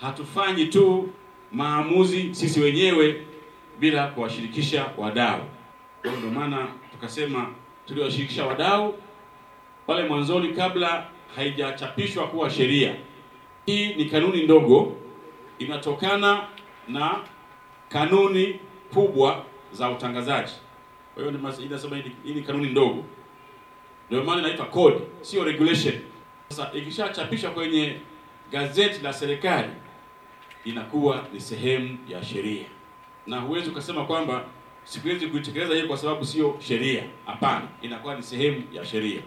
hatufanyi tu maamuzi sisi wenyewe bila kuwashirikisha wadau. Ndio maana tukasema tuliwashirikisha wadau pale mwanzoni kabla haijachapishwa kuwa sheria. Hii ni kanuni ndogo, inatokana na kanuni kubwa za utangazaji. Kwa hiyo inasema hii ni kanuni ndogo, ndio maana inaitwa code, sio regulation. Sasa ikishachapishwa kwenye gazeti la serikali inakuwa ni sehemu ya sheria, na huwezi ukasema kwamba siwezi kuitekeleza hiyo kwa sababu sio sheria. Hapana, inakuwa ni sehemu ya sheria.